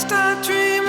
start dreaming.